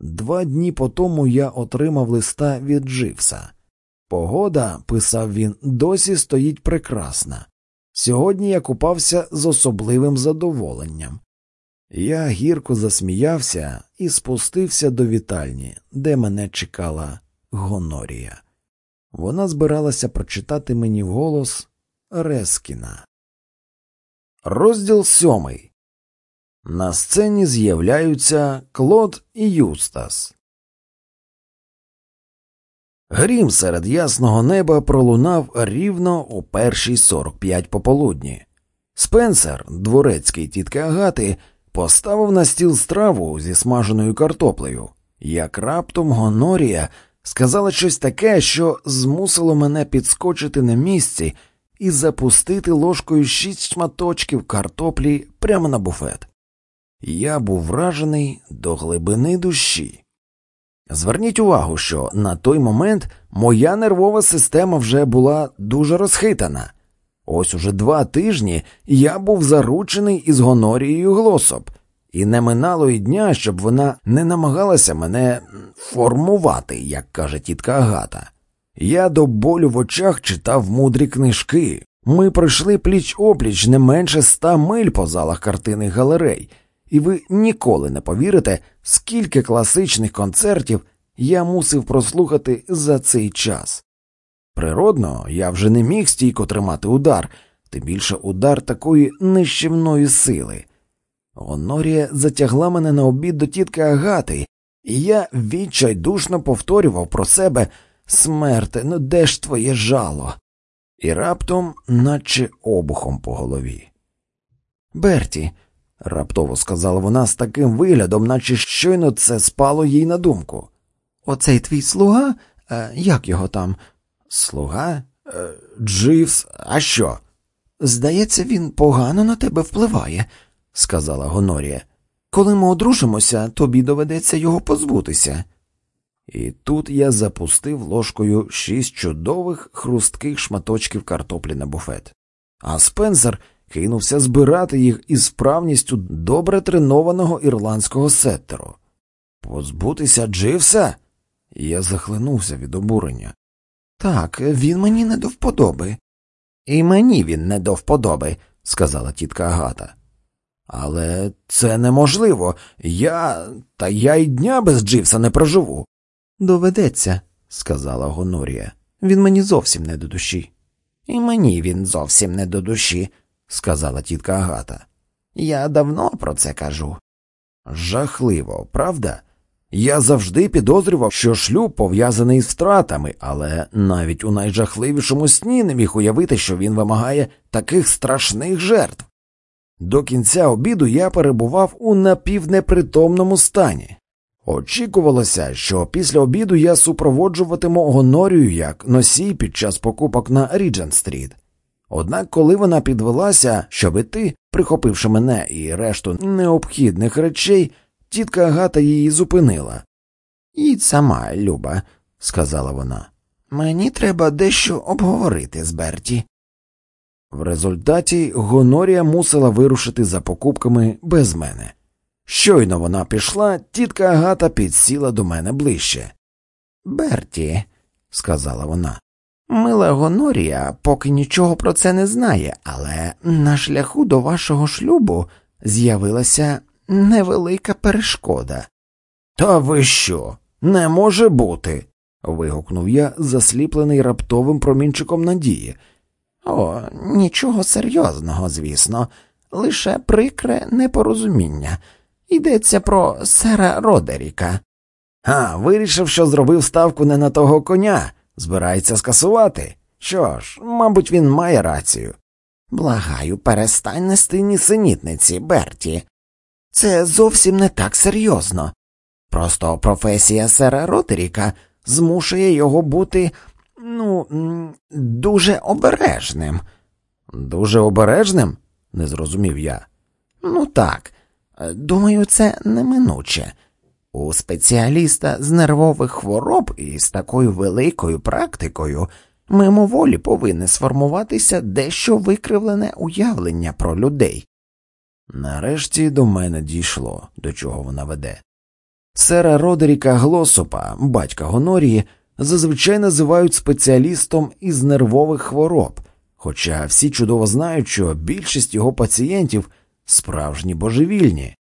Два дні по тому я отримав листа від Дживса. Погода, писав він, досі стоїть прекрасна. Сьогодні я купався з особливим задоволенням. Я гірко засміявся і спустився до вітальні, де мене чекала Гонорія. Вона збиралася прочитати мені вголос Рескіна. Розділ сьомий. На сцені з'являються Клод і Юстас. Грім серед ясного неба пролунав рівно о першій сорок п'ять пополудні. Спенсер, дворецький тітки Агати, поставив на стіл страву зі смаженою картоплею. Як раптом Гонорія сказала щось таке, що змусило мене підскочити на місці і запустити ложкою шість шматочків картоплі прямо на буфет. Я був вражений до глибини душі. Зверніть увагу, що на той момент моя нервова система вже була дуже розхитана. Ось уже два тижні я був заручений із Гонорією Глосоп, і не минало й дня, щоб вона не намагалася мене формувати, як каже тітка Агата. Я до болю в очах читав мудрі книжки. Ми пройшли пліч опліч не менше ста миль по залах картини галерей, і ви ніколи не повірите, скільки класичних концертів я мусив прослухати за цей час. Природно, я вже не міг стійко тримати удар, тим більше удар такої нищівної сили. Гонорія затягла мене на обід до тітки Агати, і я відчайдушно повторював про себе смерте, ну де ж твоє жало? І раптом, наче обухом по голові. Берті, раптово сказала вона з таким виглядом, наче щойно це спало їй на думку. Оцей твій слуга? Е, як його там? Слуга? Е, Дживс, а що? Здається, він погано на тебе впливає, сказала Гонорія. Коли ми одружимося, тобі доведеться його позбутися. І тут я запустив ложкою шість чудових хрустких шматочків картоплі на буфет. А Спенсер кинувся збирати їх із справністю добре тренованого ірландського сеттеру. Позбутися Дживса? Я захлинувся від обурення. Так, він мені не до вподоби. І мені він не до вподоби, сказала тітка Агата. Але це неможливо. Я. Та я й дня без Дживса не проживу. Доведеться, сказала Гонорія. Він мені зовсім не до душі. І мені він зовсім не до душі, сказала тітка Агата. Я давно про це кажу. Жахливо, правда? Я завжди підозрював, що шлюб пов'язаний з втратами, але навіть у найжахливішому сні не міг уявити, що він вимагає таких страшних жертв. До кінця обіду я перебував у напівнепритомному стані. Очікувалося, що після обіду я супроводжуватиму Гонорію як носій під час покупок на Ріджент стріт. Однак, коли вона підвелася, щоб іти, прихопивши мене і решту необхідних речей, тітка Агата її зупинила. Їдь сама, Люба, сказала вона. Мені треба дещо обговорити з Берті. В результаті Гонорія мусила вирушити за покупками без мене. Щойно вона пішла, тітка Агата підсіла до мене ближче. Берті, сказала вона, мила Гонорія поки нічого про це не знає, але на шляху до вашого шлюбу з'явилася невелика перешкода. Та ви що? Не може бути. вигукнув я, засліплений раптовим промінчиком надії. О, нічого серйозного, звісно, лише прикре непорозуміння. Йдеться про сера Родеріка. А, вирішив, що зробив ставку не на того коня, збирається скасувати. Що ж, мабуть, він має рацію. Благаю, перестань нести нісенітниці, Берті. Це зовсім не так серйозно. Просто професія сера Родеріка змушує його бути, ну, дуже обережним. Дуже обережним? не зрозумів я. Ну так. Думаю, це неминуче. У спеціаліста з нервових хвороб і з такою великою практикою мимоволі повинне сформуватися дещо викривлене уявлення про людей. Нарешті до мене дійшло, до чого вона веде. Сера Родеріка Глосопа, батька Гонорії, зазвичай називають спеціалістом із нервових хвороб, хоча всі чудово знають, що більшість його пацієнтів справжні божевільні.